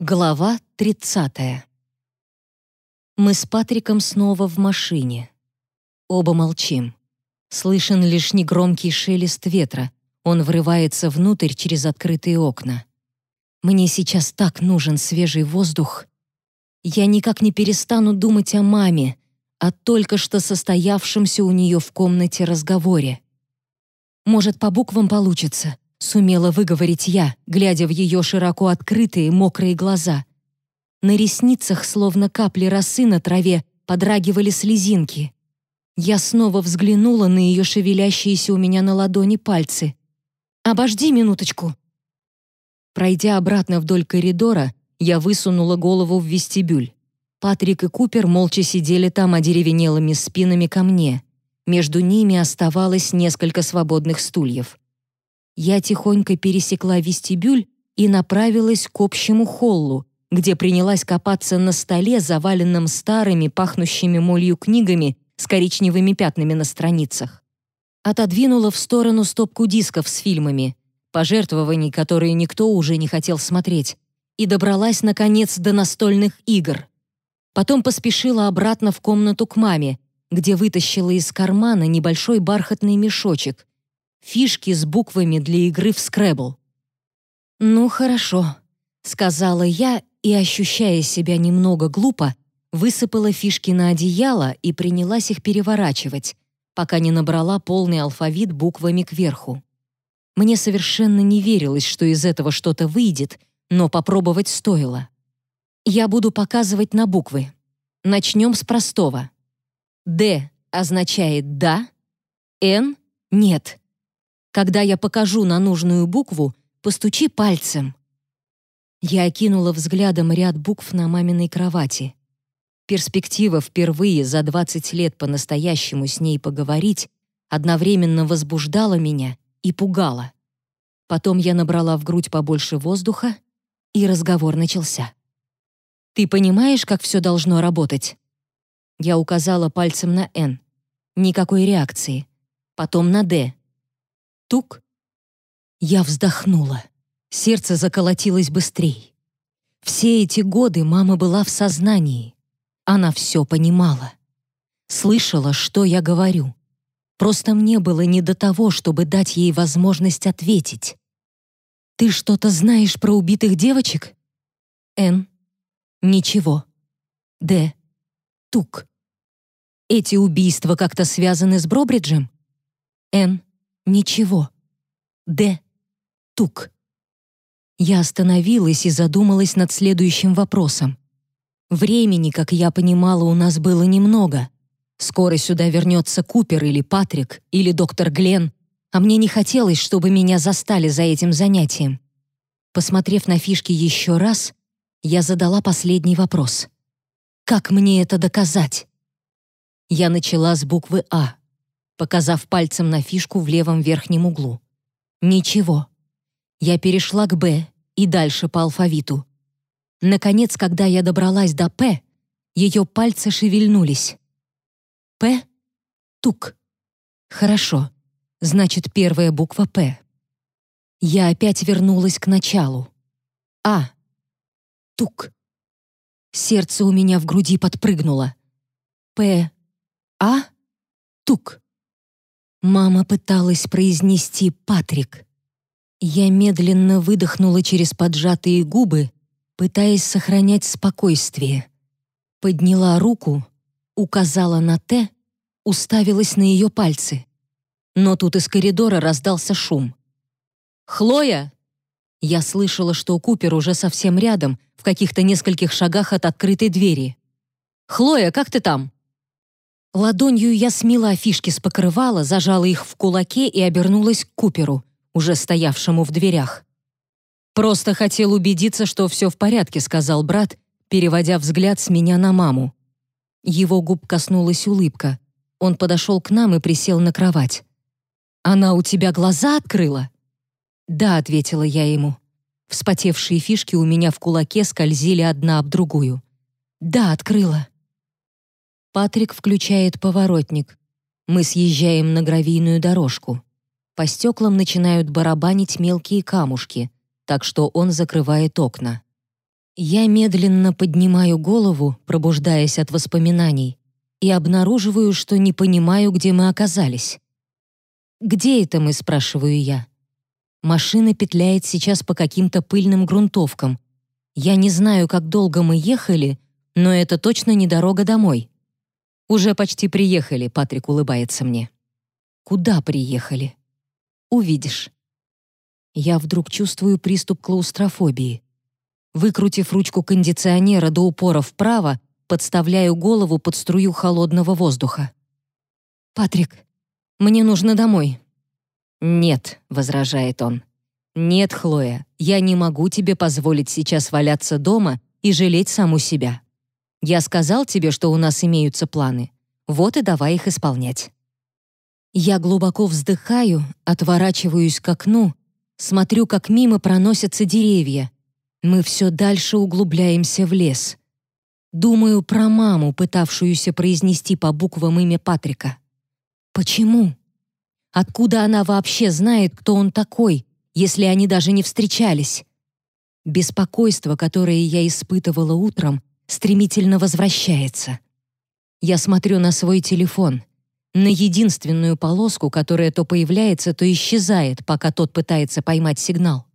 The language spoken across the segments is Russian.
Глава 30. Мы с Патриком снова в машине. Оба молчим. Слышен лишь негромкий шелест ветра. Он врывается внутрь через открытые окна. Мне сейчас так нужен свежий воздух. Я никак не перестану думать о маме, о только что состоявшемся у нее в комнате разговоре. Может, по буквам получится — Сумела выговорить я, глядя в ее широко открытые мокрые глаза. На ресницах, словно капли росы на траве, подрагивали слезинки. Я снова взглянула на ее шевелящиеся у меня на ладони пальцы. «Обожди минуточку!» Пройдя обратно вдоль коридора, я высунула голову в вестибюль. Патрик и Купер молча сидели там одеревенелыми спинами ко мне. Между ними оставалось несколько свободных стульев. Я тихонько пересекла вестибюль и направилась к общему холлу, где принялась копаться на столе, заваленном старыми, пахнущими молью книгами с коричневыми пятнами на страницах. Отодвинула в сторону стопку дисков с фильмами, пожертвований, которые никто уже не хотел смотреть, и добралась, наконец, до настольных игр. Потом поспешила обратно в комнату к маме, где вытащила из кармана небольшой бархатный мешочек, фишки с буквами для игры в скребл. «Ну, хорошо», — сказала я и, ощущая себя немного глупо, высыпала фишки на одеяло и принялась их переворачивать, пока не набрала полный алфавит буквами кверху. Мне совершенно не верилось, что из этого что-то выйдет, но попробовать стоило. Я буду показывать на буквы. Начнем с простого. «Д» означает «да», «Н» — «нет», когда я покажу на нужную букву, постучи пальцем. Я окинула взглядом ряд букв на маминой кровати. Перспектива впервые за 20 лет по-настоящему с ней поговорить одновременно возбуждала меня и пугала. Потом я набрала в грудь побольше воздуха, и разговор начался. «Ты понимаешь, как все должно работать?» Я указала пальцем на «Н». Никакой реакции. Потом на «Д». Тук. Я вздохнула. Сердце заколотилось быстрей. Все эти годы мама была в сознании. Она все понимала. Слышала, что я говорю. Просто мне было не до того, чтобы дать ей возможность ответить. «Ты что-то знаешь про убитых девочек?» «Н. Ничего. Д. Тук. Эти убийства как-то связаны с Бробриджем?» «Н. Ничего. Д. Тук. Я остановилась и задумалась над следующим вопросом. Времени, как я понимала, у нас было немного. Скоро сюда вернется Купер или Патрик, или доктор Глен, а мне не хотелось, чтобы меня застали за этим занятием. Посмотрев на фишки еще раз, я задала последний вопрос. Как мне это доказать? Я начала с буквы «А», показав пальцем на фишку в левом верхнем углу. Ничего. Я перешла к «Б» и дальше по алфавиту. Наконец, когда я добралась до «П», ее пальцы шевельнулись. «П» — «тук». Хорошо, значит, первая буква «П». Я опять вернулась к началу. «А» — «тук». Сердце у меня в груди подпрыгнуло. «П», «А», «тук». Мама пыталась произнести «Патрик». Я медленно выдохнула через поджатые губы, пытаясь сохранять спокойствие. Подняла руку, указала на «Т», уставилась на ее пальцы. Но тут из коридора раздался шум. «Хлоя!» Я слышала, что Купер уже совсем рядом, в каких-то нескольких шагах от открытой двери. «Хлоя, как ты там?» Ладонью я смела фишки с покрывала, зажала их в кулаке и обернулась к Куперу, уже стоявшему в дверях. «Просто хотел убедиться, что все в порядке», — сказал брат, переводя взгляд с меня на маму. Его губ коснулась улыбка. Он подошел к нам и присел на кровать. «Она у тебя глаза открыла?» «Да», — ответила я ему. Вспотевшие фишки у меня в кулаке скользили одна об другую. «Да, открыла». Патрик включает поворотник. Мы съезжаем на гравийную дорожку. По стеклам начинают барабанить мелкие камушки, так что он закрывает окна. Я медленно поднимаю голову, пробуждаясь от воспоминаний, и обнаруживаю, что не понимаю, где мы оказались. «Где это мы?» — спрашиваю я. Машина петляет сейчас по каким-то пыльным грунтовкам. Я не знаю, как долго мы ехали, но это точно не дорога домой. «Уже почти приехали», — Патрик улыбается мне. «Куда приехали?» «Увидишь». Я вдруг чувствую приступ клаустрофобии. Выкрутив ручку кондиционера до упора вправо, подставляю голову под струю холодного воздуха. «Патрик, мне нужно домой». «Нет», — возражает он. «Нет, Хлоя, я не могу тебе позволить сейчас валяться дома и жалеть саму себя. Я сказал тебе, что у нас имеются планы. Вот и давай их исполнять». Я глубоко вздыхаю, отворачиваюсь к окну, смотрю, как мимо проносятся деревья. Мы все дальше углубляемся в лес. Думаю про маму, пытавшуюся произнести по буквам имя Патрика. Почему? Откуда она вообще знает, кто он такой, если они даже не встречались? Беспокойство, которое я испытывала утром, стремительно возвращается. Я смотрю на свой телефон, на единственную полоску, которая то появляется, то исчезает, пока тот пытается поймать сигнал.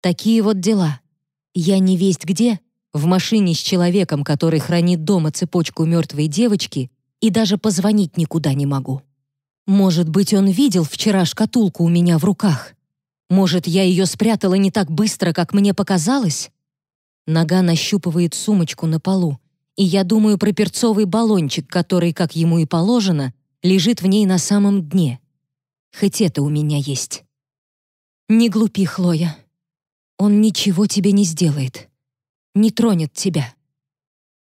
Такие вот дела. Я не весть где, в машине с человеком, который хранит дома цепочку мертвой девочки, и даже позвонить никуда не могу. Может быть, он видел вчера шкатулку у меня в руках? Может, я ее спрятала не так быстро, как мне показалось? Нога нащупывает сумочку на полу, и я думаю про перцовый баллончик, который, как ему и положено, лежит в ней на самом дне. Хоть это у меня есть. Не глупи, Хлоя. Он ничего тебе не сделает не тронет тебя.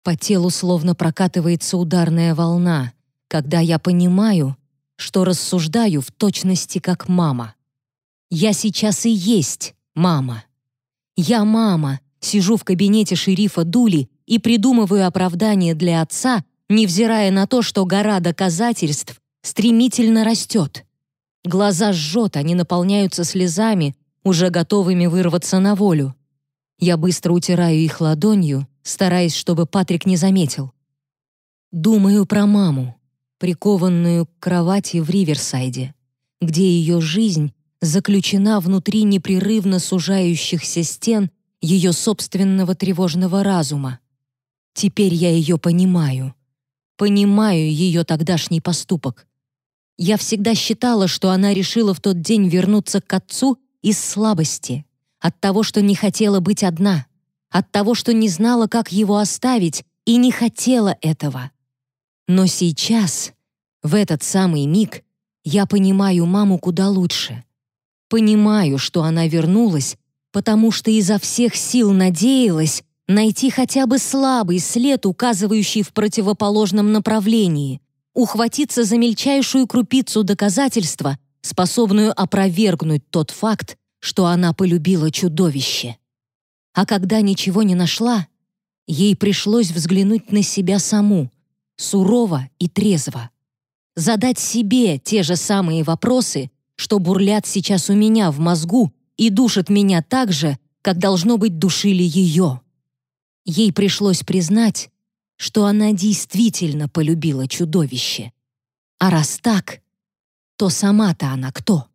По телу словно прокатывается ударная волна, когда я понимаю, что рассуждаю в точности как мама. Я сейчас и есть мама. Я мама, сижу в кабинете шерифа Дули и придумываю оправдание для отца, невзирая на то, что гора доказательств стремительно растет. Глаза жжет, они наполняются слезами, уже готовыми вырваться на волю. Я быстро утираю их ладонью, стараясь, чтобы Патрик не заметил. Думаю про маму, прикованную к кровати в Риверсайде, где ее жизнь заключена внутри непрерывно сужающихся стен ее собственного тревожного разума. Теперь я ее понимаю. Понимаю ее тогдашний поступок. Я всегда считала, что она решила в тот день вернуться к отцу из слабости, от того, что не хотела быть одна, от того, что не знала, как его оставить, и не хотела этого. Но сейчас, в этот самый миг, я понимаю маму куда лучше. Понимаю, что она вернулась, потому что изо всех сил надеялась найти хотя бы слабый след, указывающий в противоположном направлении, ухватиться за мельчайшую крупицу доказательства, способную опровергнуть тот факт, что она полюбила чудовище. А когда ничего не нашла, ей пришлось взглянуть на себя саму, сурово и трезво. Задать себе те же самые вопросы, что бурлят сейчас у меня в мозгу и душат меня так же, как, должно быть, душили ее. Ей пришлось признать, что она действительно полюбила чудовище. А раз так, то сама-то она кто?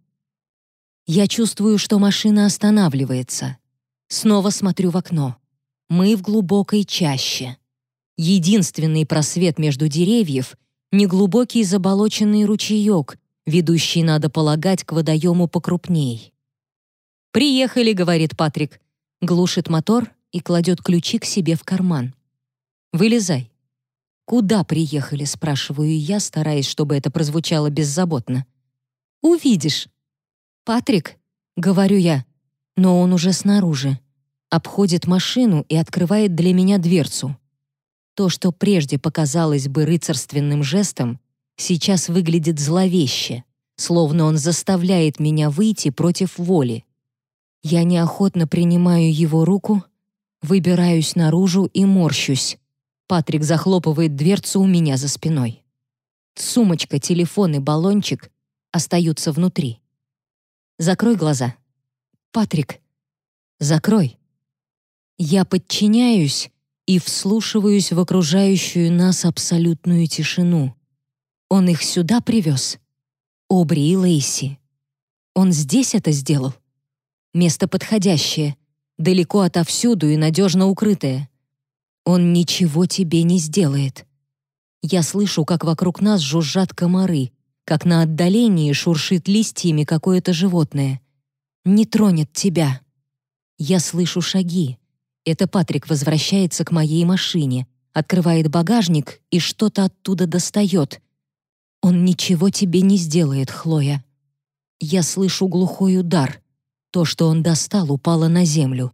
Я чувствую, что машина останавливается. Снова смотрю в окно. Мы в глубокой чаще. Единственный просвет между деревьев — неглубокий заболоченный ручеек, ведущий, надо полагать, к водоему покрупней. «Приехали», — говорит Патрик. Глушит мотор и кладет ключи к себе в карман. «Вылезай». «Куда приехали?» — спрашиваю я, стараясь, чтобы это прозвучало беззаботно. «Увидишь», «Патрик», — говорю я, но он уже снаружи, обходит машину и открывает для меня дверцу. То, что прежде показалось бы рыцарственным жестом, сейчас выглядит зловеще, словно он заставляет меня выйти против воли. Я неохотно принимаю его руку, выбираюсь наружу и морщусь. Патрик захлопывает дверцу у меня за спиной. Сумочка, телефон и баллончик остаются внутри. Закрой глаза. Патрик, закрой. Я подчиняюсь и вслушиваюсь в окружающую нас абсолютную тишину. Он их сюда привез? Обри и Лейси. Он здесь это сделал? Место подходящее, далеко отовсюду и надежно укрытое. Он ничего тебе не сделает. Я слышу, как вокруг нас жужжат комары, как на отдалении шуршит листьями какое-то животное. Не тронет тебя. Я слышу шаги. Это Патрик возвращается к моей машине, открывает багажник и что-то оттуда достает. Он ничего тебе не сделает, Хлоя. Я слышу глухой удар. То, что он достал, упало на землю.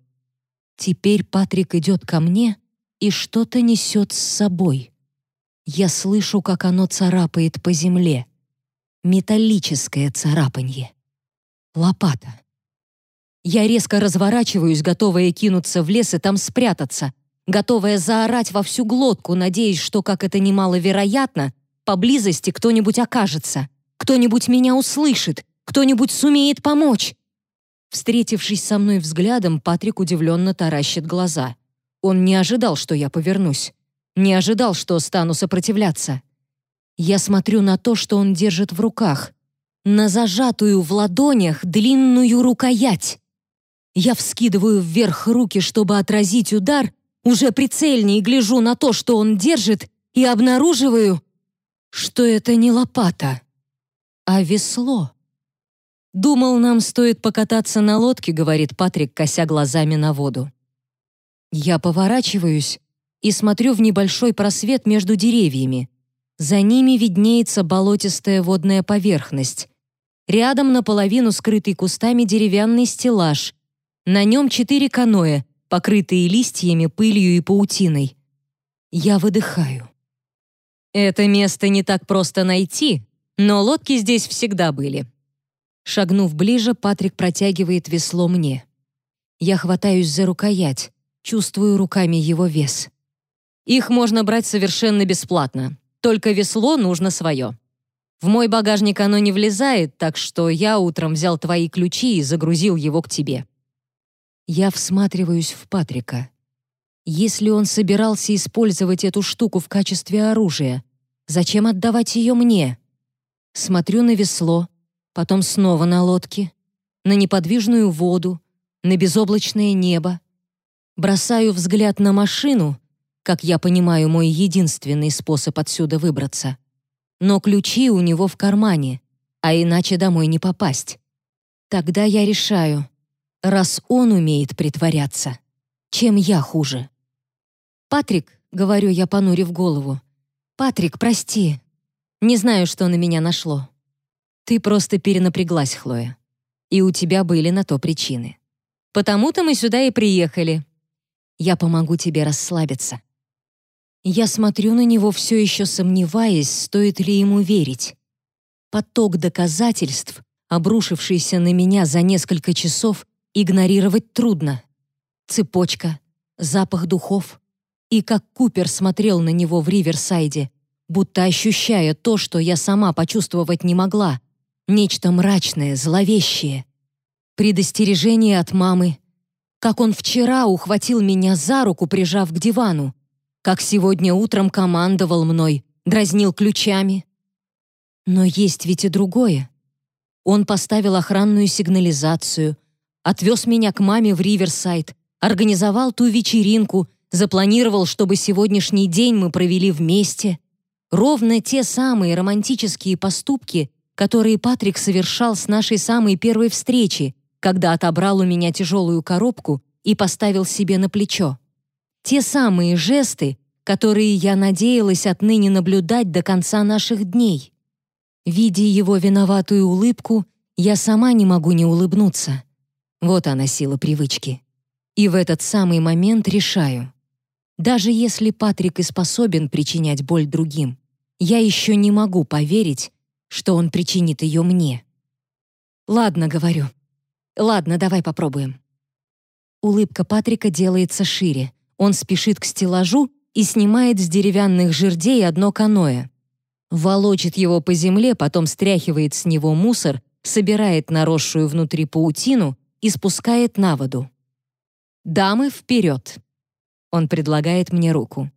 Теперь Патрик идет ко мне и что-то несет с собой. Я слышу, как оно царапает по земле. Металлическое царапанье. Лопата. Я резко разворачиваюсь, готовая кинуться в лес и там спрятаться, готовая заорать во всю глотку, надеясь, что, как это немаловероятно, поблизости кто-нибудь окажется, кто-нибудь меня услышит, кто-нибудь сумеет помочь. Встретившись со мной взглядом, Патрик удивленно таращит глаза. Он не ожидал, что я повернусь. Не ожидал, что стану сопротивляться. Я смотрю на то, что он держит в руках. На зажатую в ладонях длинную рукоять. Я вскидываю вверх руки, чтобы отразить удар, уже прицельнее гляжу на то, что он держит, и обнаруживаю, что это не лопата, а весло. «Думал, нам стоит покататься на лодке», — говорит Патрик, кося глазами на воду. Я поворачиваюсь и смотрю в небольшой просвет между деревьями. За ними виднеется болотистая водная поверхность. Рядом наполовину скрытый кустами деревянный стеллаж. На нем четыре каноэ, покрытые листьями, пылью и паутиной. Я выдыхаю. Это место не так просто найти, но лодки здесь всегда были. Шагнув ближе, Патрик протягивает весло мне. Я хватаюсь за рукоять, чувствую руками его вес. Их можно брать совершенно бесплатно, только весло нужно свое. В мой багажник оно не влезает, так что я утром взял твои ключи и загрузил его к тебе. Я всматриваюсь в Патрика. Если он собирался использовать эту штуку в качестве оружия, зачем отдавать ее мне? Смотрю на весло, потом снова на лодке, на неподвижную воду, на безоблачное небо. Бросаю взгляд на машину, как я понимаю, мой единственный способ отсюда выбраться. Но ключи у него в кармане, а иначе домой не попасть. Тогда я решаю, раз он умеет притворяться, чем я хуже? «Патрик», — говорю я, понурив голову, «Патрик, прости. Не знаю, что на меня нашло. Ты просто перенапряглась, Хлоя. И у тебя были на то причины. Потому-то мы сюда и приехали. Я помогу тебе расслабиться. Я смотрю на него, все еще сомневаясь, стоит ли ему верить. Поток доказательств, обрушившийся на меня за несколько часов, игнорировать трудно. Цепочка, запах духов. И как Купер смотрел на него в Риверсайде, будто ощущая то, что я сама почувствовать не могла, Нечто мрачное, зловещее. Предостережение от мамы. Как он вчера ухватил меня за руку, прижав к дивану. Как сегодня утром командовал мной, дразнил ключами. Но есть ведь и другое. Он поставил охранную сигнализацию, отвез меня к маме в Риверсайд, организовал ту вечеринку, запланировал, чтобы сегодняшний день мы провели вместе. Ровно те самые романтические поступки, которые Патрик совершал с нашей самой первой встречи, когда отобрал у меня тяжелую коробку и поставил себе на плечо. Те самые жесты, которые я надеялась отныне наблюдать до конца наших дней. Видя его виноватую улыбку, я сама не могу не улыбнуться. Вот она сила привычки. И в этот самый момент решаю. Даже если Патрик и способен причинять боль другим, я еще не могу поверить, что он причинит ее мне. «Ладно», — говорю. «Ладно, давай попробуем». Улыбка Патрика делается шире. Он спешит к стеллажу и снимает с деревянных жердей одно каноэ. Волочит его по земле, потом стряхивает с него мусор, собирает наросшую внутри паутину и спускает на воду. «Дамы, вперед!» Он предлагает мне руку.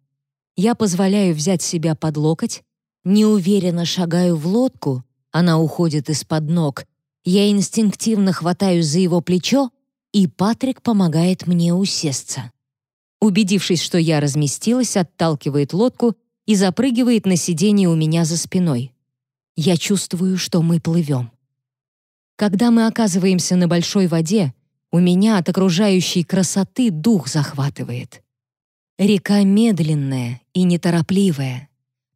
Я позволяю взять себя под локоть, неуверенно шагаю в лодку, она уходит из-под ног, я инстинктивно хватаю за его плечо, и Патрик помогает мне усесться. Убедившись, что я разместилась, отталкивает лодку и запрыгивает на сиденье у меня за спиной. Я чувствую, что мы плывем. Когда мы оказываемся на большой воде, у меня от окружающей красоты дух захватывает. Река медленная и неторопливая.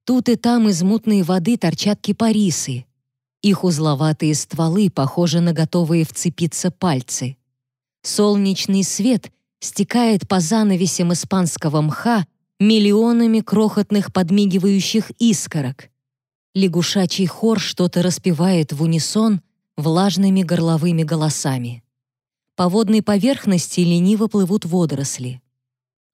Тут и там из мутной воды торчат кипарисы. Их узловатые стволы похожи на готовые вцепиться пальцы. Солнечный свет стекает по занавесям испанского мха миллионами крохотных подмигивающих искорок. Лягушачий хор что-то распевает в унисон влажными горловыми голосами. По водной поверхности лениво плывут водоросли.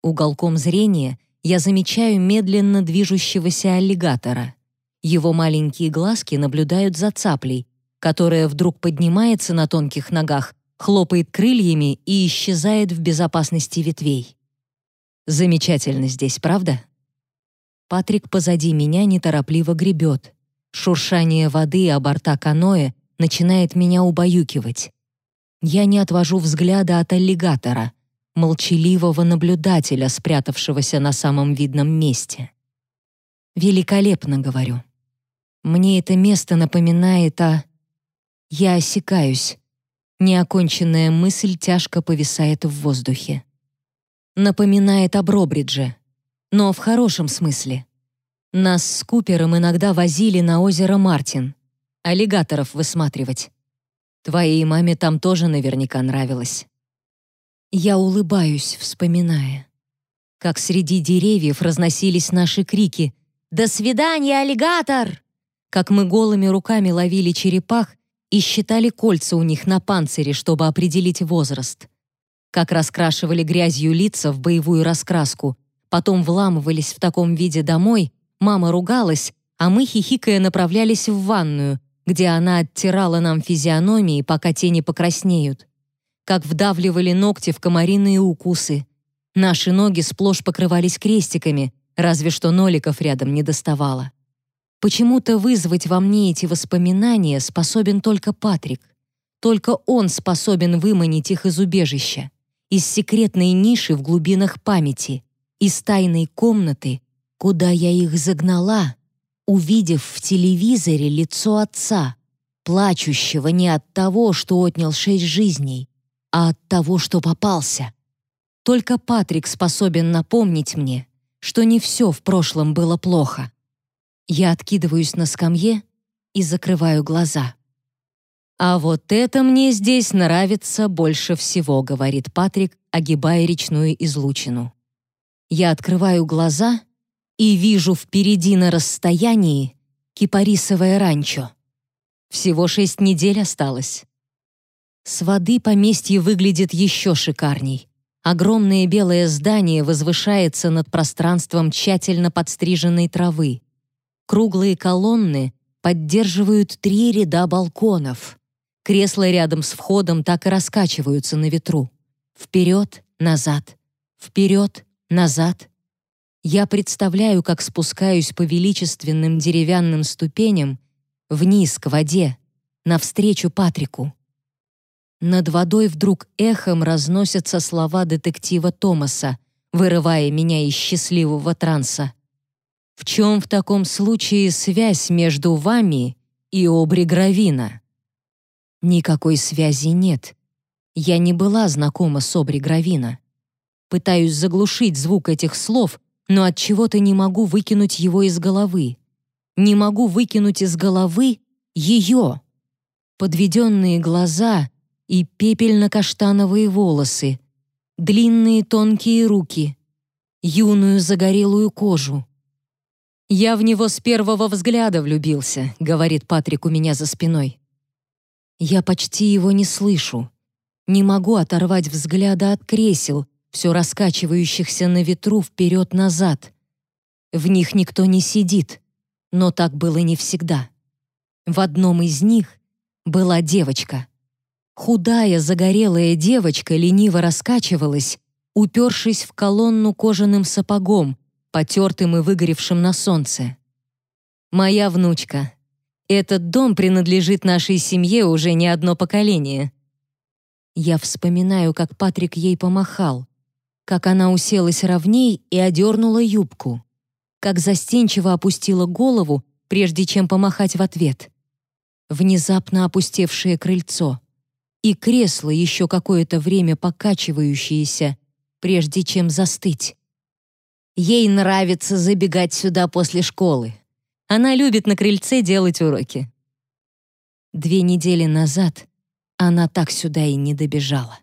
Уголком зрения я замечаю медленно движущегося аллигатора. Его маленькие глазки наблюдают за цаплей, которая вдруг поднимается на тонких ногах, хлопает крыльями и исчезает в безопасности ветвей. Замечательно здесь, правда? Патрик позади меня неторопливо гребет. Шуршание воды о борта каноэ начинает меня убаюкивать. Я не отвожу взгляда от аллигатора, молчаливого наблюдателя, спрятавшегося на самом видном месте. «Великолепно», — говорю. «Мне это место напоминает о...» Я осекаюсь. Неоконченная мысль тяжко повисает в воздухе. Напоминает о Бробридже, но в хорошем смысле. Нас с Купером иногда возили на озеро Мартин, аллигаторов высматривать. Твоей маме там тоже наверняка нравилось. Я улыбаюсь, вспоминая, как среди деревьев разносились наши крики «До свидания, аллигатор!» Как мы голыми руками ловили черепах и считали кольца у них на панцире, чтобы определить возраст. Как раскрашивали грязью лица в боевую раскраску, потом вламывались в таком виде домой, мама ругалась, а мы, хихикая, направлялись в ванную — где она оттирала нам физиономии, пока тени покраснеют, как вдавливали ногти в комариные укусы. Наши ноги сплошь покрывались крестиками, разве что ноликов рядом не доставало. Почему-то вызвать во мне эти воспоминания способен только Патрик. Только он способен выманить их из убежища, из секретной ниши в глубинах памяти, из тайной комнаты, куда я их загнала, увидев в телевизоре лицо отца, плачущего не от того, что отнял шесть жизней, а от того, что попался. Только Патрик способен напомнить мне, что не все в прошлом было плохо. Я откидываюсь на скамье и закрываю глаза. «А вот это мне здесь нравится больше всего», — говорит Патрик, огибая речную излучину. Я открываю глаза и вижу впереди на расстоянии кипарисовое ранчо. Всего шесть недель осталось. С воды поместье выглядит еще шикарней. Огромное белое здание возвышается над пространством тщательно подстриженной травы. Круглые колонны поддерживают три ряда балконов. Кресла рядом с входом так и раскачиваются на ветру. Вперед, назад, вперед, назад. Я представляю, как спускаюсь по величественным деревянным ступеням вниз к воде, навстречу Патрику. Над водой вдруг эхом разносятся слова детектива Томаса, вырывая меня из счастливого транса. В чем в таком случае связь между вами и Обри Гравина? Никакой связи нет. Я не была знакома с Обри Гравина. Пытаюсь заглушить звук этих слов, но от чего-то не могу выкинуть его из головы. Не могу выкинуть из головы ее. Подведенные глаза и пепельно-каштановые волосы, длинные тонкие руки, юную загорелую кожу. «Я в него с первого взгляда влюбился», — говорит Патрик у меня за спиной. Я почти его не слышу. Не могу оторвать взгляда от кресел, все раскачивающихся на ветру вперед-назад. В них никто не сидит, но так было не всегда. В одном из них была девочка. Худая, загорелая девочка лениво раскачивалась, упершись в колонну кожаным сапогом, потертым и выгоревшим на солнце. «Моя внучка. Этот дом принадлежит нашей семье уже не одно поколение». Я вспоминаю, как Патрик ей помахал, как она уселась ровней и одернула юбку, как застенчиво опустила голову, прежде чем помахать в ответ. Внезапно опустевшее крыльцо и кресло, еще какое-то время покачивающееся, прежде чем застыть. Ей нравится забегать сюда после школы. Она любит на крыльце делать уроки. Две недели назад она так сюда и не добежала.